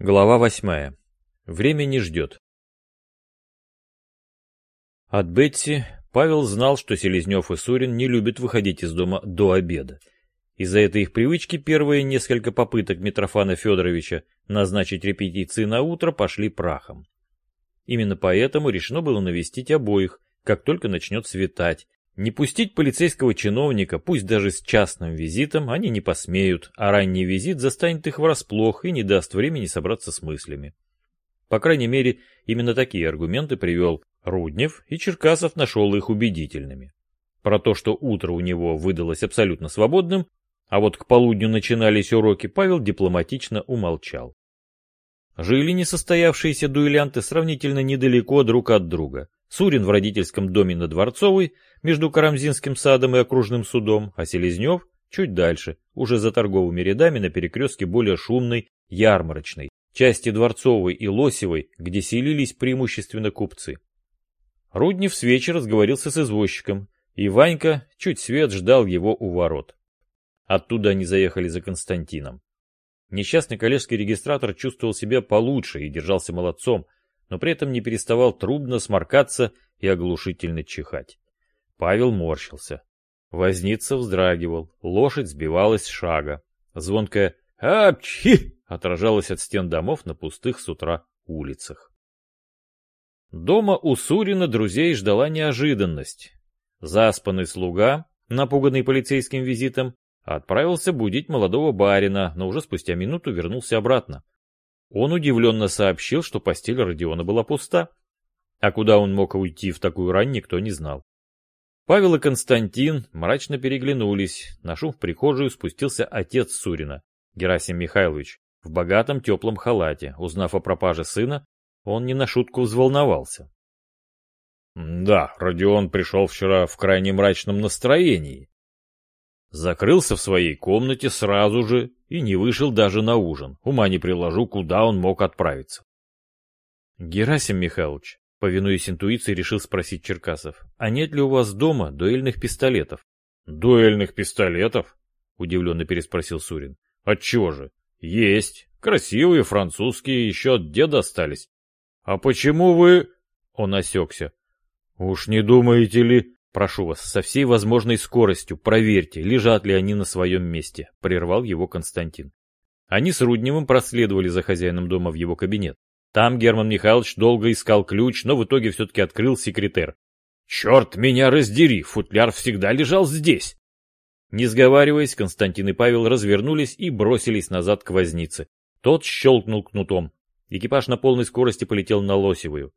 Глава восьмая. Время не ждет. От Бетси Павел знал, что Селезнев и Сурин не любят выходить из дома до обеда. Из-за этой их привычки первые несколько попыток Митрофана Федоровича назначить репетиции на утро пошли прахом. Именно поэтому решено было навестить обоих, как только начнет светать, не пустить полицейского чиновника, пусть даже с частным визитом, они не посмеют, а ранний визит застанет их врасплох и не даст времени собраться с мыслями. По крайней мере, именно такие аргументы привел Руднев, и Черкасов нашел их убедительными. Про то, что утро у него выдалось абсолютно свободным, а вот к полудню начинались уроки, Павел дипломатично умолчал. Жили несостоявшиеся дуэлянты сравнительно недалеко друг от друга. Сурин в родительском доме на Дворцовой, между Карамзинским садом и окружным судом, а Селезнев чуть дальше, уже за торговыми рядами на перекрестке более шумной, ярмарочной, части Дворцовой и Лосевой, где селились преимущественно купцы. Руднев с вечера сговорился с извозчиком, и Ванька чуть свет ждал его у ворот. Оттуда они заехали за Константином. Несчастный коллежский регистратор чувствовал себя получше и держался молодцом, но при этом не переставал трудно сморкаться и оглушительно чихать. Павел морщился. Возница вздрагивал, лошадь сбивалась с шага. Звонкая «Апчхи!» отражалась от стен домов на пустых с утра улицах. Дома у Сурина друзей ждала неожиданность. Заспанный слуга, напуганный полицейским визитом, отправился будить молодого барина, но уже спустя минуту вернулся обратно. Он удивленно сообщил, что постель Родиона была пуста. А куда он мог уйти в такую рань, никто не знал. Павел и Константин мрачно переглянулись. На шум в прихожую спустился отец Сурина, Герасим Михайлович, в богатом теплом халате. Узнав о пропаже сына, он не на шутку взволновался. Да, Родион пришел вчера в крайне мрачном настроении. Закрылся в своей комнате сразу же и не вышел даже на ужин. Ума не приложу, куда он мог отправиться. Герасим Михайлович, повинуясь интуиции, решил спросить Черкасов, а нет ли у вас дома дуэльных пистолетов? Дуэльных пистолетов? Удивленно переспросил Сурин. Отчего же? Есть. Красивые, французские, еще от деда остались. А почему вы... Он осекся. Уж не думаете ли... Прошу вас, со всей возможной скоростью проверьте, лежат ли они на своем месте, прервал его Константин. Они с Рудневым проследовали за хозяином дома в его кабинет. Там Герман Михайлович долго искал ключ, но в итоге все-таки открыл секретер. «Черт меня раздери, футляр всегда лежал здесь!» Не сговариваясь, Константин и Павел развернулись и бросились назад к вознице. Тот щелкнул кнутом. Экипаж на полной скорости полетел на Лосевую.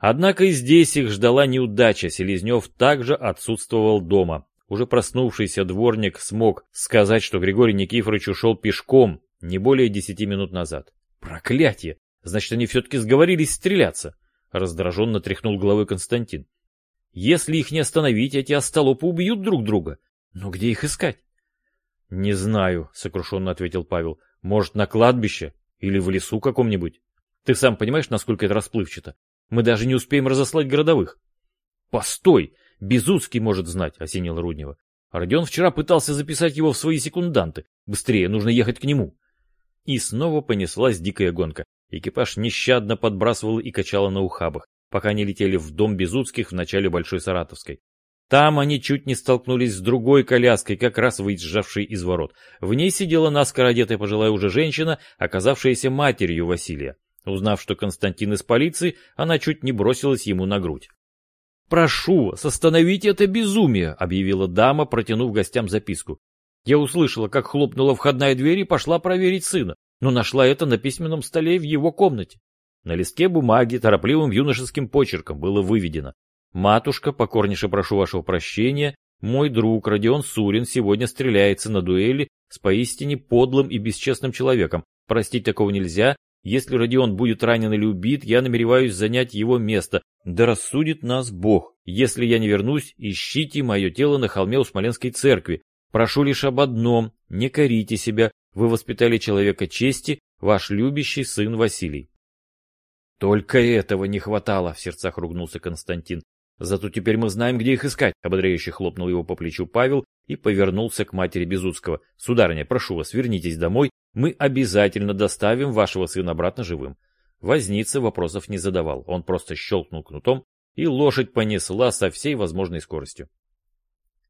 Однако и здесь их ждала неудача, Селезнев также отсутствовал дома. Уже проснувшийся дворник смог сказать, что Григорий Никифорович ушел пешком не более десяти минут назад. Проклятье! Значит, они все-таки сговорились стреляться. Раздраженно тряхнул головой Константин. Если их не остановить, эти остолопы убьют друг друга. Но где их искать? Не знаю, сокрушенно ответил Павел. Может, на кладбище? Или в лесу каком-нибудь? Ты сам понимаешь, насколько это расплывчато? Мы даже не успеем разослать городовых. Постой! Безуцкий может знать, осенил Руднева. Родион вчера пытался записать его в свои секунданты. Быстрее, нужно ехать к нему. И снова понеслась дикая гонка. Экипаж нещадно подбрасывал и качало на ухабах, пока они летели в дом Безуцких в начале Большой Саратовской. Там они чуть не столкнулись с другой коляской, как раз выезжавшей из ворот. В ней сидела наскоро одетая пожилая уже женщина, оказавшаяся матерью Василия. Узнав, что Константин из полиции, она чуть не бросилась ему на грудь. «Прошу вас, остановите это безумие!» — объявила дама, протянув гостям записку. Я услышала, как хлопнула входная дверь и пошла проверить сына, но нашла это на письменном столе в его комнате. На листке бумаги торопливым юношеским почерком было выведено. «Матушка, покорнейше прошу вашего прощения, мой друг Родион Сурин сегодня стреляется на дуэли с поистине подлым и бесчестным человеком. Простить такого нельзя, если Родион будет ранен или убит, я намереваюсь занять его место. Да рассудит нас Бог. Если я не вернусь, ищите мое тело на холме у Смоленской церкви. Прошу лишь об одном, не корите себя. Вы воспитали человека чести, ваш любящий сын Василий. Только этого не хватало, в сердцах ругнулся Константин. Зато теперь мы знаем, где их искать, ободряюще хлопнул его по плечу Павел и повернулся к матери Безуцкого. Сударыня, прошу вас, вернитесь домой Мы обязательно доставим вашего сына обратно живым. Возница вопросов не задавал, он просто щелкнул кнутом, и лошадь понесла со всей возможной скоростью.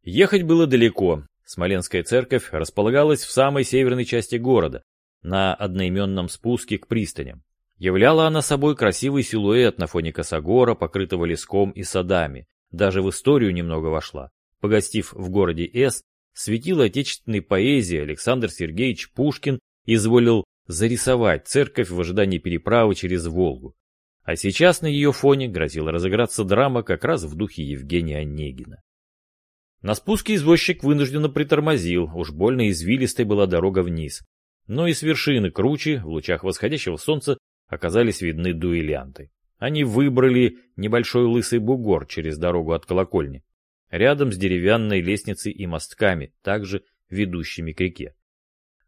Ехать было далеко. Смоленская церковь располагалась в самой северной части города, на одноименном спуске к пристаням. Являла она собой красивый силуэт на фоне косогора, покрытого леском и садами. Даже в историю немного вошла. Погостив в городе С, светила отечественной поэзии Александр Сергеевич Пушкин изволил зарисовать церковь в ожидании переправы через Волгу. А сейчас на ее фоне грозила разыграться драма как раз в духе Евгения Онегина. На спуске извозчик вынужденно притормозил, уж больно извилистой была дорога вниз. Но и с вершины круче, в лучах восходящего солнца, оказались видны дуэлянты. Они выбрали небольшой лысый бугор через дорогу от колокольни, рядом с деревянной лестницей и мостками, также ведущими к реке.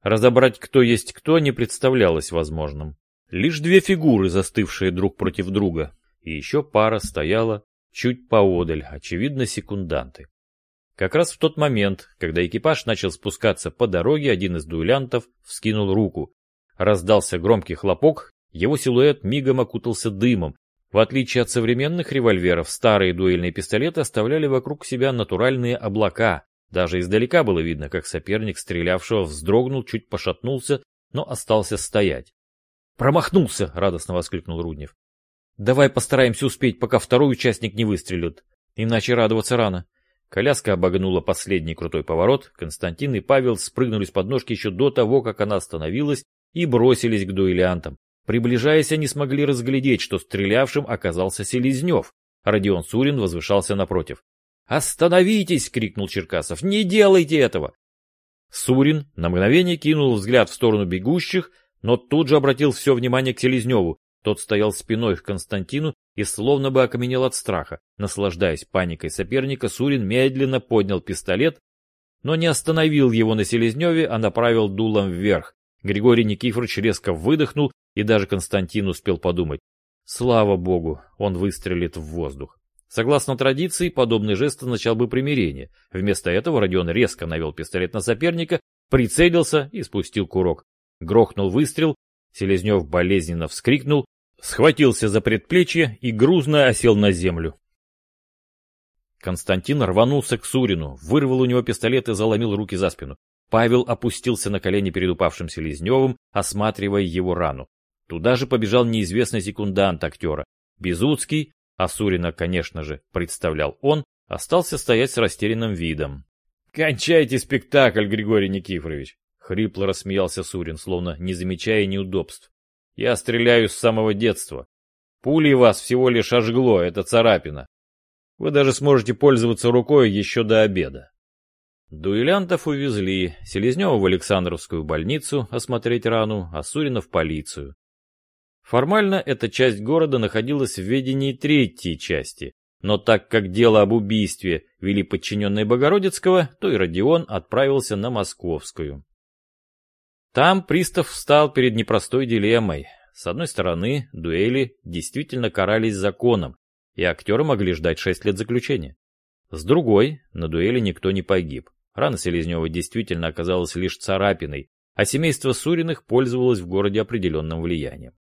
Разобрать, кто есть кто, не представлялось возможным. Лишь две фигуры, застывшие друг против друга, и еще пара стояла чуть поодаль, очевидно, секунданты. Как раз в тот момент, когда экипаж начал спускаться по дороге, один из дуэлянтов вскинул руку. Раздался громкий хлопок, его силуэт мигом окутался дымом. В отличие от современных револьверов, старые дуэльные пистолеты оставляли вокруг себя натуральные облака, даже издалека было видно, как соперник стрелявшего вздрогнул, чуть пошатнулся, но остался стоять. «Промахнулся!» — радостно воскликнул Руднев. «Давай постараемся успеть, пока второй участник не выстрелит. Иначе радоваться рано». Коляска обогнула последний крутой поворот. Константин и Павел спрыгнули с подножки еще до того, как она остановилась, и бросились к дуэлянтам. Приближаясь, они смогли разглядеть, что стрелявшим оказался Селезнев. Родион Сурин возвышался напротив. «Остановитесь!» — крикнул Черкасов. «Не делайте этого!» Сурин на мгновение кинул взгляд в сторону бегущих, но тут же обратил все внимание к Селезневу. Тот стоял спиной к Константину и словно бы окаменел от страха. Наслаждаясь паникой соперника, Сурин медленно поднял пистолет, но не остановил его на Селезневе, а направил дулом вверх. Григорий Никифорович резко выдохнул, и даже Константин успел подумать. Слава богу, он выстрелит в воздух. Согласно традиции, подобный жест означал бы примирение. Вместо этого Родион резко навел пистолет на соперника, прицелился и спустил курок. Грохнул выстрел, Селезнев болезненно вскрикнул, схватился за предплечье и грузно осел на землю. Константин рванулся к Сурину, вырвал у него пистолет и заломил руки за спину. Павел опустился на колени перед упавшим Селезневым, осматривая его рану. Туда же побежал неизвестный секундант актера. Безуцкий а Сурина, конечно же, представлял он, остался стоять с растерянным видом. «Кончайте спектакль, Григорий Никифорович!» — хрипло рассмеялся Сурин, словно не замечая неудобств. «Я стреляю с самого детства. Пулей вас всего лишь ожгло, это царапина. Вы даже сможете пользоваться рукой еще до обеда». Дуэлянтов увезли, Селезнева в Александровскую больницу осмотреть рану, а Сурина в полицию. Формально эта часть города находилась в ведении третьей части, но так как дело об убийстве вели подчиненные Богородицкого, то и Родион отправился на Московскую. Там пристав встал перед непростой дилеммой. С одной стороны, дуэли действительно карались законом, и актеры могли ждать шесть лет заключения. С другой, на дуэли никто не погиб. Рана Селезнева действительно оказалась лишь царапиной, а семейство Суриных пользовалось в городе определенным влиянием.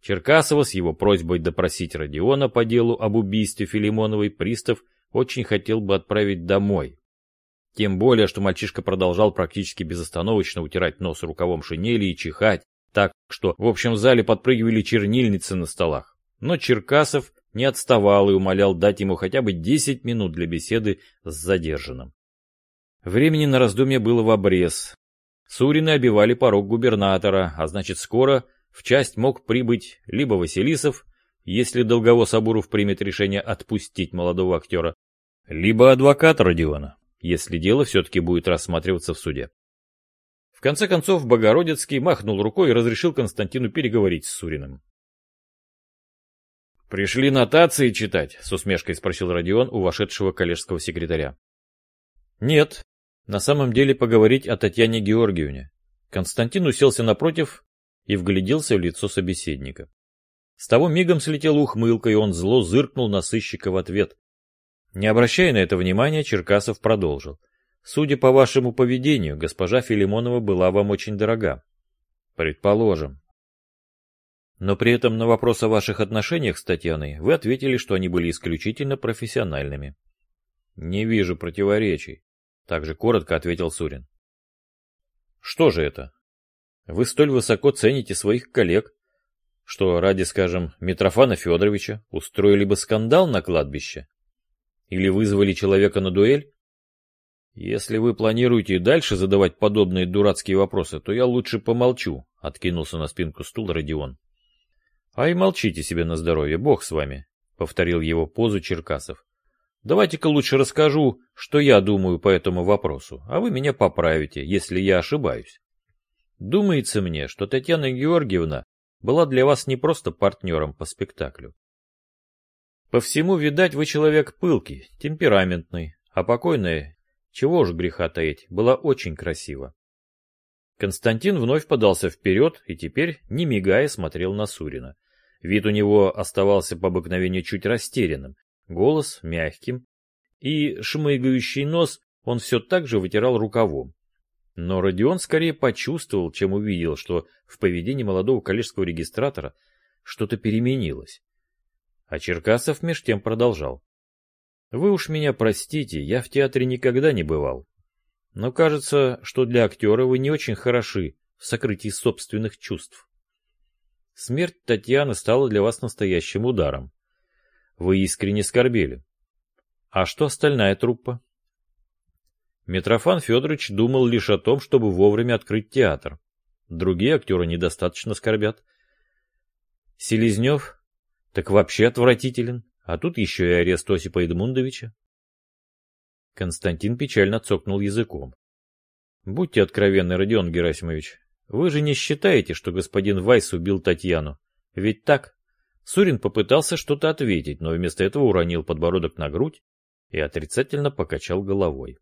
Черкасова с его просьбой допросить Родиона по делу об убийстве Филимоновой пристав очень хотел бы отправить домой. Тем более, что мальчишка продолжал практически безостановочно утирать нос рукавом шинели и чихать, так что в общем зале подпрыгивали чернильницы на столах. Но Черкасов не отставал и умолял дать ему хотя бы 10 минут для беседы с задержанным. Времени на раздумье было в обрез. Сурины обивали порог губернатора, а значит скоро в часть мог прибыть либо Василисов, если Долговоз Абуров примет решение отпустить молодого актера, либо адвокат Родиона, если дело все-таки будет рассматриваться в суде. В конце концов, Богородицкий махнул рукой и разрешил Константину переговорить с Суриным. «Пришли нотации читать?» — с усмешкой спросил Родион у вошедшего коллежского секретаря. «Нет, на самом деле поговорить о Татьяне Георгиевне». Константин уселся напротив и вгляделся в лицо собеседника. С того мигом слетела ухмылка, и он зло зыркнул на сыщика в ответ. Не обращая на это внимания, Черкасов продолжил. «Судя по вашему поведению, госпожа Филимонова была вам очень дорога. Предположим. Но при этом на вопрос о ваших отношениях с Татьяной вы ответили, что они были исключительно профессиональными. Не вижу противоречий, также коротко ответил Сурин. Что же это? Вы столь высоко цените своих коллег, что ради, скажем, Митрофана Федоровича устроили бы скандал на кладбище? Или вызвали человека на дуэль? Если вы планируете и дальше задавать подобные дурацкие вопросы, то я лучше помолчу, откинулся на спинку стула Родион. А и молчите себе на здоровье, бог с вами, повторил его позу Черкасов. Давайте-ка лучше расскажу, что я думаю по этому вопросу, а вы меня поправите, если я ошибаюсь. Думается мне, что Татьяна Георгиевна была для вас не просто партнером по спектаклю. По всему, видать, вы человек пылкий, темпераментный, а покойная, чего уж греха таить, была очень красива. Константин вновь подался вперед и теперь, не мигая, смотрел на Сурина. Вид у него оставался по обыкновению чуть растерянным, голос мягким, и шмыгающий нос он все так же вытирал рукавом. Но Родион скорее почувствовал, чем увидел, что в поведении молодого коллежского регистратора что-то переменилось. А Черкасов меж тем продолжал. «Вы уж меня простите, я в театре никогда не бывал. Но кажется, что для актера вы не очень хороши в сокрытии собственных чувств. Смерть Татьяны стала для вас настоящим ударом. Вы искренне скорбели. А что остальная труппа? Митрофан Федорович думал лишь о том, чтобы вовремя открыть театр. Другие актеры недостаточно скорбят. Селезнев так вообще отвратителен, а тут еще и арест Осипа Эдмундовича. Константин печально цокнул языком. Будьте откровенны, Родион Герасимович, вы же не считаете, что господин Вайс убил Татьяну? Ведь так? Сурин попытался что-то ответить, но вместо этого уронил подбородок на грудь и отрицательно покачал головой.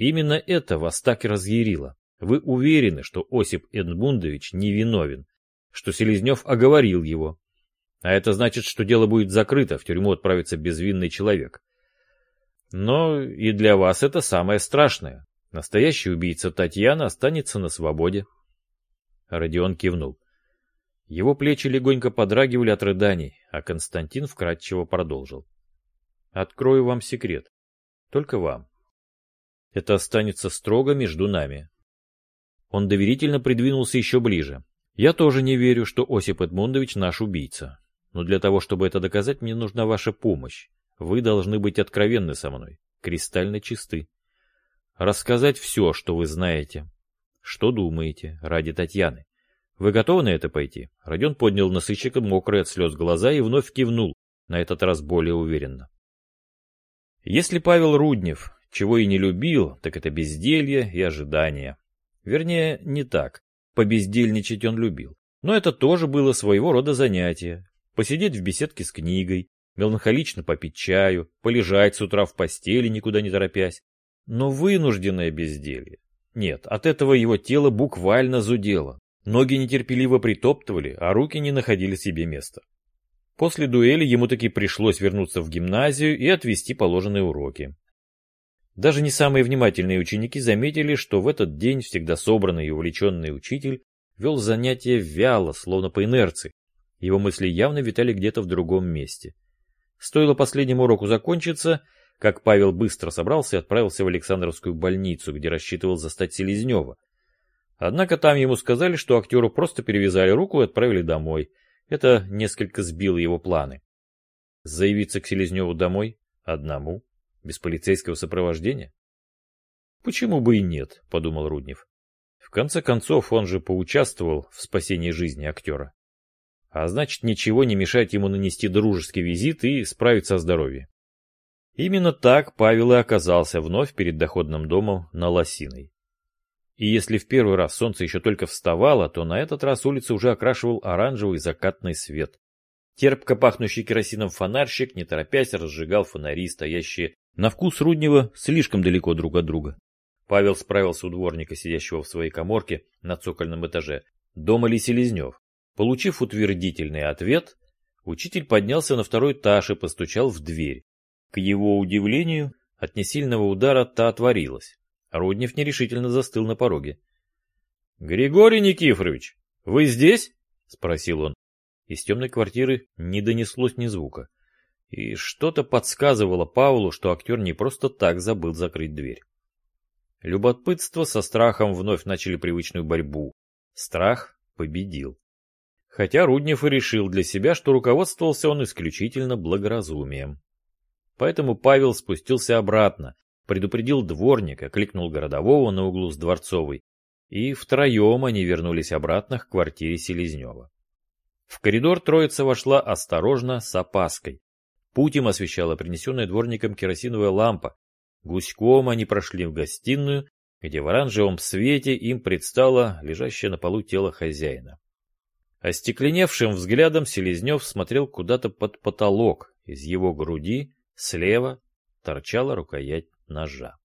Именно это вас так и разъярило. Вы уверены, что Осип Эдмундович невиновен, что Селезнев оговорил его. А это значит, что дело будет закрыто, в тюрьму отправится безвинный человек. Но и для вас это самое страшное. Настоящий убийца Татьяна останется на свободе. Родион кивнул. Его плечи легонько подрагивали от рыданий, а Константин вкратчиво продолжил. Открою вам секрет. Только вам. Это останется строго между нами. Он доверительно придвинулся еще ближе. Я тоже не верю, что Осип Эдмундович наш убийца. Но для того, чтобы это доказать, мне нужна ваша помощь. Вы должны быть откровенны со мной, кристально чисты. Рассказать все, что вы знаете. Что думаете ради Татьяны? Вы готовы на это пойти? Родион поднял на сыщика мокрые от слез глаза и вновь кивнул, на этот раз более уверенно. Если Павел Руднев чего и не любил, так это безделье и ожидание. Вернее, не так. Побездельничать он любил. Но это тоже было своего рода занятие. Посидеть в беседке с книгой, меланхолично попить чаю, полежать с утра в постели, никуда не торопясь. Но вынужденное безделье. Нет, от этого его тело буквально зудело. Ноги нетерпеливо притоптывали, а руки не находили себе места. После дуэли ему таки пришлось вернуться в гимназию и отвести положенные уроки. Даже не самые внимательные ученики заметили, что в этот день всегда собранный и увлеченный учитель вел занятия вяло, словно по инерции. Его мысли явно витали где-то в другом месте. Стоило последнему уроку закончиться, как Павел быстро собрался и отправился в Александровскую больницу, где рассчитывал застать Селезнева. Однако там ему сказали, что актеру просто перевязали руку и отправили домой. Это несколько сбило его планы. Заявиться к Селезневу домой? Одному? Без полицейского сопровождения? Почему бы и нет, подумал Руднев. В конце концов, он же поучаствовал в спасении жизни актера. А значит, ничего не мешает ему нанести дружеский визит и справиться о здоровье. Именно так Павел и оказался вновь перед доходным домом на Лосиной. И если в первый раз солнце еще только вставало, то на этот раз улица уже окрашивал оранжевый закатный свет. Терпко пахнущий керосином фонарщик, не торопясь, разжигал фонари, стоящие на вкус Руднева слишком далеко друг от друга. Павел справился у дворника, сидящего в своей коморке на цокольном этаже. Дома ли Селезнев? Получив утвердительный ответ, учитель поднялся на второй этаж и постучал в дверь. К его удивлению, от несильного удара та отворилась. Руднев нерешительно застыл на пороге. — Григорий Никифорович, «Вы здесь?» — спросил он. Из темной квартиры не донеслось ни звука. И что-то подсказывало Паулу, что актер не просто так забыл закрыть дверь. Любопытство со страхом вновь начали привычную борьбу. Страх победил. Хотя Руднев и решил для себя, что руководствовался он исключительно благоразумием. Поэтому Павел спустился обратно, предупредил дворника, кликнул городового на углу с Дворцовой, и втроем они вернулись обратно к квартире Селезнева. В коридор троица вошла осторожно, с опаской. Путь им освещала принесенная дворником керосиновая лампа. Гуськом они прошли в гостиную, где в оранжевом свете им предстало лежащее на полу тело хозяина. Остекленевшим взглядом Селезнев смотрел куда-то под потолок. Из его груди слева торчала рукоять ножа.